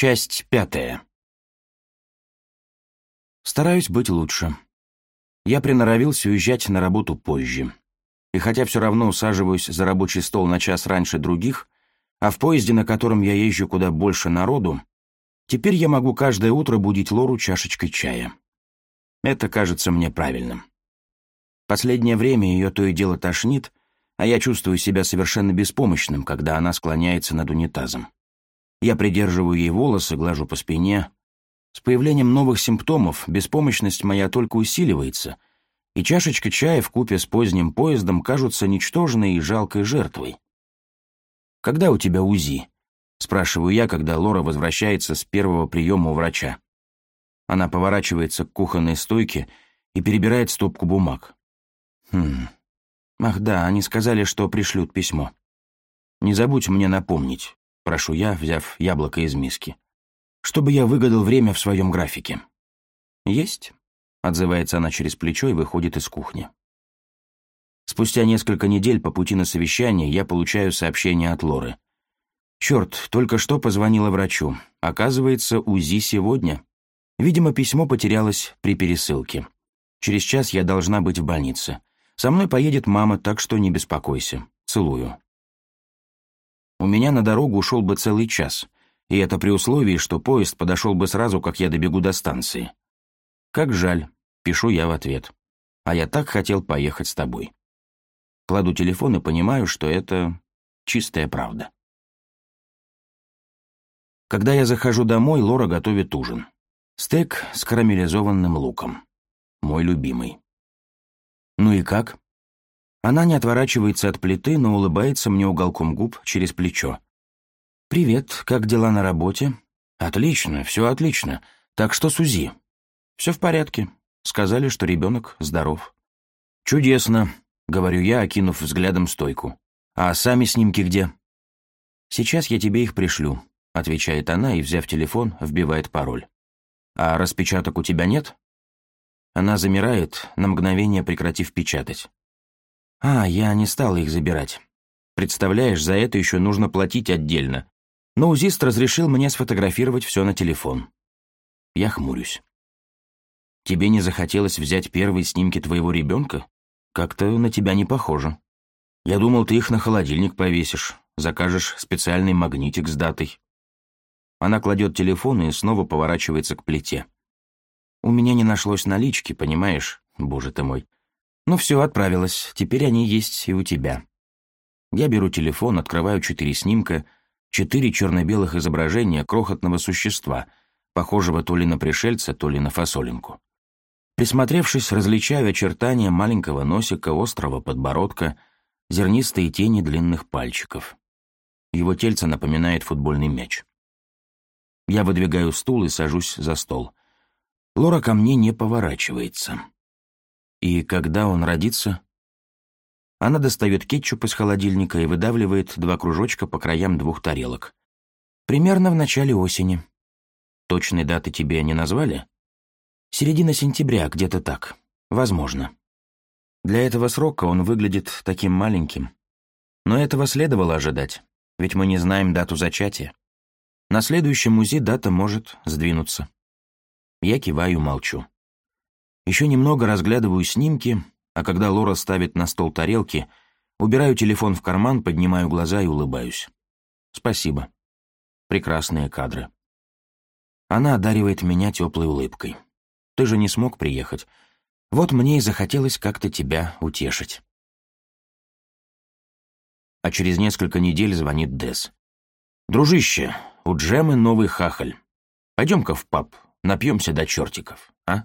Часть пятая. Стараюсь быть лучше. Я приноровился уезжать на работу позже. И хотя все равно усаживаюсь за рабочий стол на час раньше других, а в поезде, на котором я езжу куда больше народу, теперь я могу каждое утро будить Лору чашечкой чая. Это кажется мне правильным. Последнее время ее то и дело тошнит, а я чувствую себя совершенно беспомощным, когда она склоняется над унитазом. Я придерживаю ей волосы, глажу по спине. С появлением новых симптомов беспомощность моя только усиливается, и чашечка чая в купе с поздним поездом кажутся ничтожной и жалкой жертвой. «Когда у тебя УЗИ?» — спрашиваю я, когда Лора возвращается с первого приема у врача. Она поворачивается к кухонной стойке и перебирает стопку бумаг. «Хм... Ах да, они сказали, что пришлют письмо. Не забудь мне напомнить» прошу я, взяв яблоко из миски. «Чтобы я выгадал время в своем графике». «Есть», — отзывается она через плечо и выходит из кухни. Спустя несколько недель по пути на совещание я получаю сообщение от Лоры. «Черт, только что позвонила врачу. Оказывается, УЗИ сегодня. Видимо, письмо потерялось при пересылке. Через час я должна быть в больнице. Со мной поедет мама, так что не беспокойся. Целую». У меня на дорогу ушел бы целый час, и это при условии, что поезд подошел бы сразу, как я добегу до станции. «Как жаль», — пишу я в ответ. «А я так хотел поехать с тобой». Кладу телефон и понимаю, что это чистая правда. Когда я захожу домой, Лора готовит ужин. Стейк с карамелизованным луком. Мой любимый. «Ну и как?» Она не отворачивается от плиты, но улыбается мне уголком губ через плечо. «Привет, как дела на работе?» «Отлично, все отлично. Так что Сузи, «Все в порядке. Сказали, что ребенок здоров». «Чудесно», — говорю я, окинув взглядом стойку. «А сами снимки где?» «Сейчас я тебе их пришлю», — отвечает она и, взяв телефон, вбивает пароль. «А распечаток у тебя нет?» Она замирает, на мгновение прекратив печатать. «А, я не стал их забирать. Представляешь, за это еще нужно платить отдельно. Но УЗИСТ разрешил мне сфотографировать все на телефон. Я хмурюсь. Тебе не захотелось взять первые снимки твоего ребенка? Как-то на тебя не похоже. Я думал, ты их на холодильник повесишь, закажешь специальный магнитик с датой». Она кладет телефон и снова поворачивается к плите. «У меня не нашлось налички, понимаешь? Боже ты мой. Ну все, отправилась. Теперь они есть и у тебя. Я беру телефон, открываю четыре снимка, четыре черно-белых изображения крохотного существа, похожего то ли на пришельца, то ли на фасолинку. Присмотревшись, различаю очертания маленького носика, острого подбородка, зернистые тени длинных пальчиков. Его тельце напоминает футбольный мяч. Я выдвигаю стул и сажусь за стол. Лора ко мне не поворачивается. И когда он родится? Она достает кетчуп из холодильника и выдавливает два кружочка по краям двух тарелок. Примерно в начале осени. Точной даты тебе не назвали? Середина сентября, где-то так. Возможно. Для этого срока он выглядит таким маленьким. Но этого следовало ожидать, ведь мы не знаем дату зачатия. На следующем УЗИ дата может сдвинуться. Я киваю, молчу. Еще немного разглядываю снимки, а когда Лора ставит на стол тарелки, убираю телефон в карман, поднимаю глаза и улыбаюсь. Спасибо. Прекрасные кадры. Она одаривает меня теплой улыбкой. Ты же не смог приехать. Вот мне и захотелось как-то тебя утешить. А через несколько недель звонит Дес. «Дружище, у Джемы новый хахаль. Пойдем-ка в паб, напьемся до чертиков, а?»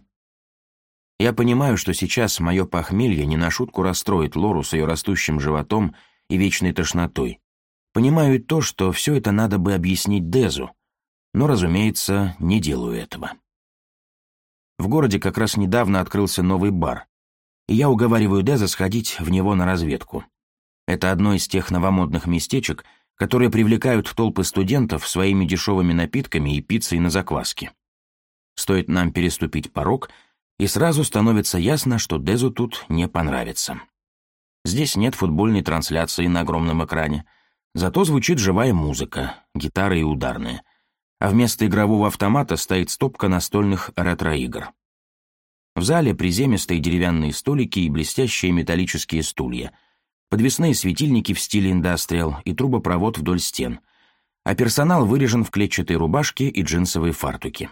Я понимаю, что сейчас мое похмелье не на шутку расстроит Лору с ее растущим животом и вечной тошнотой. Понимаю и то, что все это надо бы объяснить Дезу, но, разумеется, не делаю этого. В городе как раз недавно открылся новый бар, и я уговариваю Деза сходить в него на разведку. Это одно из тех новомодных местечек, которые привлекают толпы студентов своими дешевыми напитками и пиццей на закваске. Стоит нам переступить порог — и сразу становится ясно, что Дезу тут не понравится. Здесь нет футбольной трансляции на огромном экране, зато звучит живая музыка, гитары и ударные, а вместо игрового автомата стоит стопка настольных ретро-игр. В зале приземистые деревянные столики и блестящие металлические стулья, подвесные светильники в стиле индастриал и трубопровод вдоль стен, а персонал вырежен в клетчатой рубашке и джинсовые фартуки.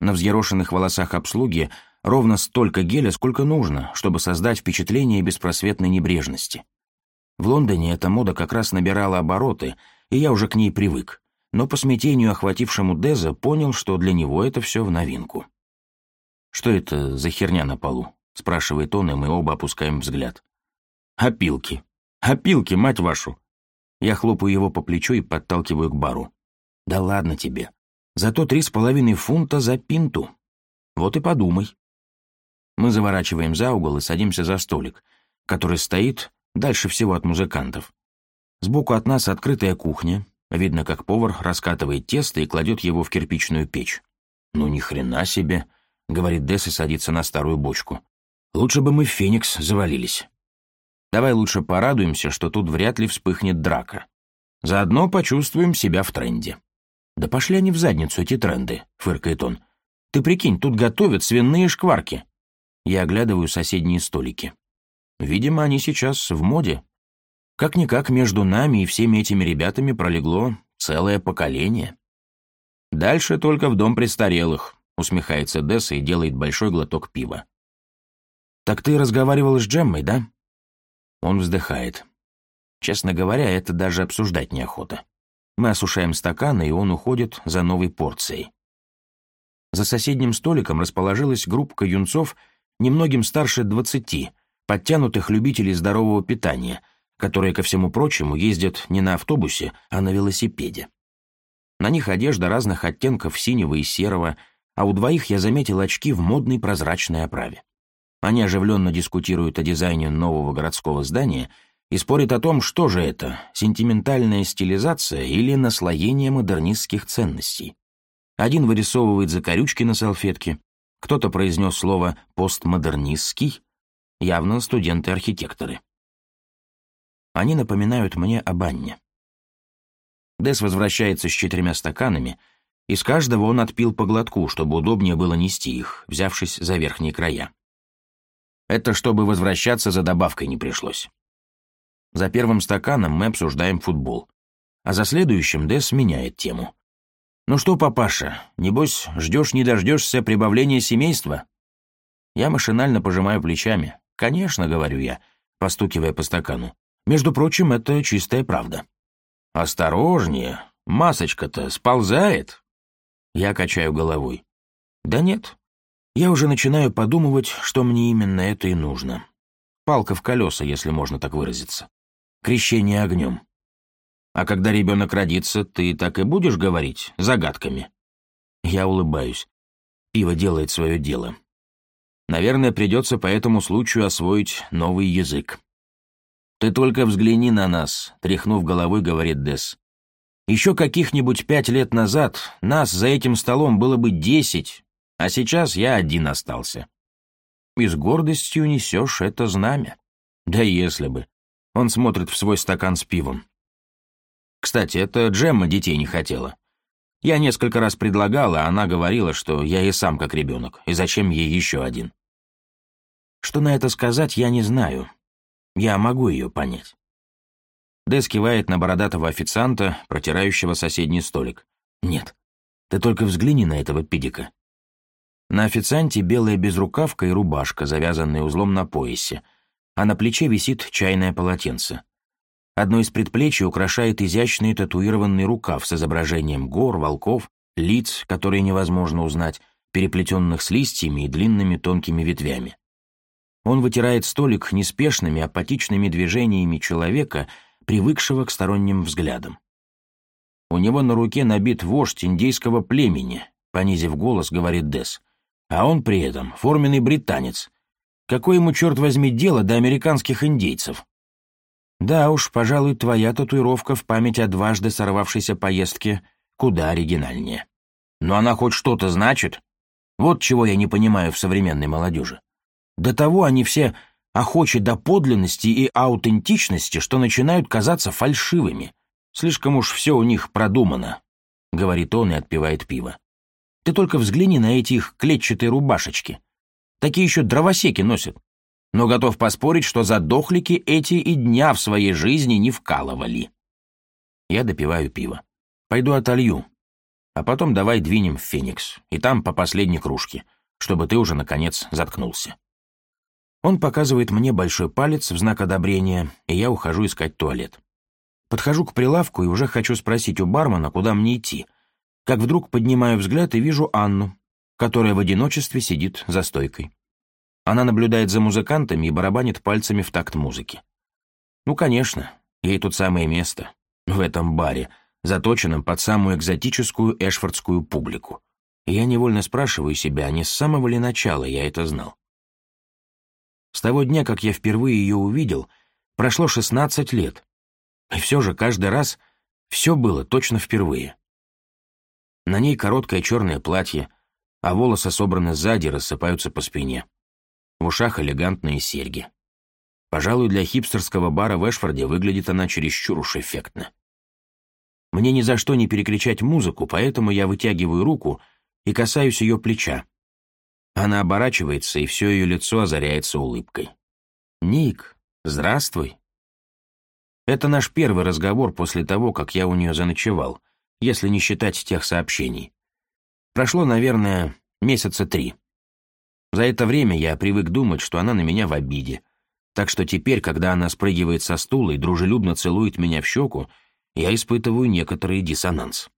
На взъерошенных волосах обслуги ровно столько геля, сколько нужно, чтобы создать впечатление беспросветной небрежности. В Лондоне эта мода как раз набирала обороты, и я уже к ней привык. Но по смятению, охватившему Деза, понял, что для него это все в новинку. «Что это за херня на полу?» — спрашивает он, и мы оба опускаем взгляд. «Опилки! Опилки, мать вашу!» Я хлопаю его по плечу и подталкиваю к бару. «Да ладно тебе. Зато три с половиной фунта за пинту. Вот и подумай. Мы заворачиваем за угол и садимся за столик, который стоит дальше всего от музыкантов. Сбоку от нас открытая кухня. Видно, как повар раскатывает тесто и кладет его в кирпичную печь. «Ну ни хрена себе!» — говорит Десс и садится на старую бочку. «Лучше бы мы в Феникс завалились. Давай лучше порадуемся, что тут вряд ли вспыхнет драка. Заодно почувствуем себя в тренде». «Да пошли они в задницу, эти тренды», — фыркает он. «Ты прикинь, тут готовят свиные шкварки». Я оглядываю соседние столики. Видимо, они сейчас в моде. Как-никак между нами и всеми этими ребятами пролегло целое поколение. «Дальше только в дом престарелых», — усмехается Десса и делает большой глоток пива. «Так ты разговаривал с Джеммой, да?» Он вздыхает. Честно говоря, это даже обсуждать неохота. Мы осушаем стаканы, и он уходит за новой порцией. За соседним столиком расположилась группа юнцов, немногим старше двадцати, подтянутых любителей здорового питания, которые, ко всему прочему, ездят не на автобусе, а на велосипеде. На них одежда разных оттенков синего и серого, а у двоих я заметил очки в модной прозрачной оправе. Они оживленно дискутируют о дизайне нового городского здания — и спорит о том, что же это – сентиментальная стилизация или наслоение модернистских ценностей. Один вырисовывает закорючки на салфетке, кто-то произнес слово «постмодернистский», явно студенты-архитекторы. Они напоминают мне об Анне. Дес возвращается с четырьмя стаканами, из каждого он отпил по глотку, чтобы удобнее было нести их, взявшись за верхние края. Это чтобы возвращаться за добавкой не пришлось. За первым стаканом мы обсуждаем футбол. А за следующим Дэс меняет тему. «Ну что, папаша, небось, ждешь не дождешься прибавления семейства?» Я машинально пожимаю плечами. «Конечно», — говорю я, постукивая по стакану. «Между прочим, это чистая правда». «Осторожнее, масочка-то сползает!» Я качаю головой. «Да нет, я уже начинаю подумывать, что мне именно это и нужно. Палка в колеса, если можно так выразиться крещение огнем. А когда ребенок родится, ты так и будешь говорить загадками? Я улыбаюсь. Пиво делает свое дело. Наверное, придется по этому случаю освоить новый язык. «Ты только взгляни на нас», — тряхнув головой, говорит Дес. «Еще каких-нибудь пять лет назад нас за этим столом было бы десять, а сейчас я один остался». И с гордостью несешь это знамя. Да если бы. Он смотрит в свой стакан с пивом. Кстати, это Джемма детей не хотела. Я несколько раз предлагал, а она говорила, что я и сам как ребенок, и зачем ей еще один. Что на это сказать, я не знаю. Я могу ее понять. Дэс кивает на бородатого официанта, протирающего соседний столик. «Нет, ты только взгляни на этого педика». На официанте белая безрукавка и рубашка, завязанные узлом на поясе — а на плече висит чайное полотенце. Одно из предплечий украшает изящный татуированный рукав с изображением гор, волков, лиц, которые невозможно узнать, переплетенных с листьями и длинными тонкими ветвями. Он вытирает столик неспешными, а апатичными движениями человека, привыкшего к сторонним взглядам. У него на руке набит вождь индейского племени, понизив голос, говорит Дес, а он при этом форменный британец, Какое ему, черт возьми, дело до американских индейцев? Да уж, пожалуй, твоя татуировка в память о дважды сорвавшейся поездке куда оригинальнее. Но она хоть что-то значит? Вот чего я не понимаю в современной молодежи. До того они все охочи до подлинности и аутентичности, что начинают казаться фальшивыми. Слишком уж все у них продумано, — говорит он и отпивает пиво. Ты только взгляни на эти их клетчатые рубашечки. Такие еще дровосеки носят. Но готов поспорить, что задохлики эти и дня в своей жизни не вкалывали. Я допиваю пиво. Пойду отолью. А потом давай двинем в Феникс. И там по последней кружке, чтобы ты уже, наконец, заткнулся. Он показывает мне большой палец в знак одобрения, и я ухожу искать туалет. Подхожу к прилавку и уже хочу спросить у бармена, куда мне идти. Как вдруг поднимаю взгляд и вижу Анну, которая в одиночестве сидит за стойкой. Она наблюдает за музыкантами и барабанит пальцами в такт музыки. Ну, конечно, ей тут самое место, в этом баре, заточенном под самую экзотическую эшфордскую публику. И я невольно спрашиваю себя, не с самого ли начала я это знал. С того дня, как я впервые ее увидел, прошло 16 лет, и все же каждый раз все было точно впервые. На ней короткое черное платье, а волосы собраны сзади рассыпаются по спине. В ушах элегантные серьги. Пожалуй, для хипстерского бара в Эшфорде выглядит она чересчур уж эффектно. Мне ни за что не перекричать музыку, поэтому я вытягиваю руку и касаюсь ее плеча. Она оборачивается, и все ее лицо озаряется улыбкой. «Ник, здравствуй!» Это наш первый разговор после того, как я у нее заночевал, если не считать тех сообщений. Прошло, наверное, месяца три. За это время я привык думать, что она на меня в обиде. Так что теперь, когда она спрыгивает со стула и дружелюбно целует меня в щеку, я испытываю некоторый диссонанс.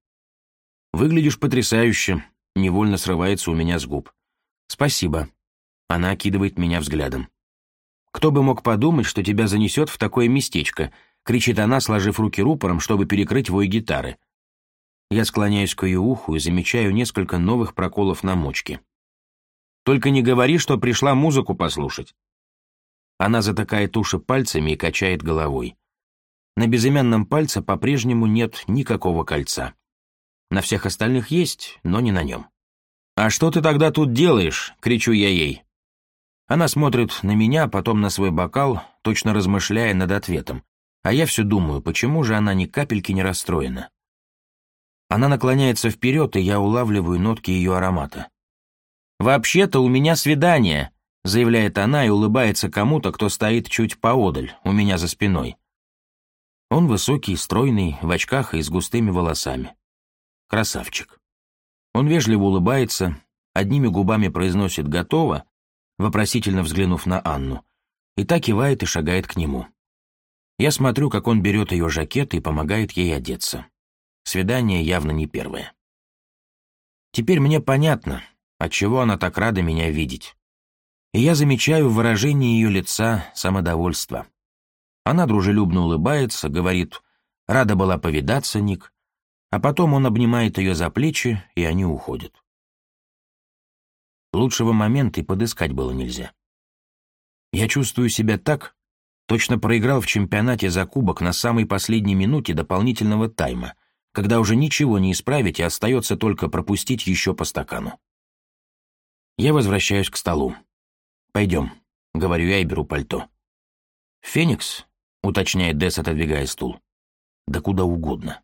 «Выглядишь потрясающе», — невольно срывается у меня с губ. «Спасибо». Она окидывает меня взглядом. «Кто бы мог подумать, что тебя занесет в такое местечко?» — кричит она, сложив руки рупором, чтобы перекрыть вой гитары. Я склоняюсь к ее уху и замечаю несколько новых проколов на мочке. «Только не говори, что пришла музыку послушать». Она затыкает уши пальцами и качает головой. На безымянном пальце по-прежнему нет никакого кольца. На всех остальных есть, но не на нем. «А что ты тогда тут делаешь?» — кричу я ей. Она смотрит на меня, а потом на свой бокал, точно размышляя над ответом. А я все думаю, почему же она ни капельки не расстроена. Она наклоняется вперед, и я улавливаю нотки ее аромата. «Вообще-то у меня свидание», — заявляет она и улыбается кому-то, кто стоит чуть поодаль, у меня за спиной. Он высокий, стройный, в очках и с густыми волосами. Красавчик. Он вежливо улыбается, одними губами произносит «готово», вопросительно взглянув на Анну, и так кивает и шагает к нему. Я смотрю, как он берет ее жакет и помогает ей одеться. Свидание явно не первое. Теперь мне понятно, отчего она так рада меня видеть. И я замечаю в выражении ее лица самодовольство. Она дружелюбно улыбается, говорит «Рада была повидаться, Ник», а потом он обнимает ее за плечи, и они уходят. Лучшего момента и подыскать было нельзя. Я чувствую себя так, точно проиграл в чемпионате за кубок на самой последней минуте дополнительного тайма — когда уже ничего не исправить и остается только пропустить еще по стакану. Я возвращаюсь к столу. «Пойдем», — говорю я и беру пальто. «Феникс?» — уточняет Десс, отодвигая стул. «Да куда угодно».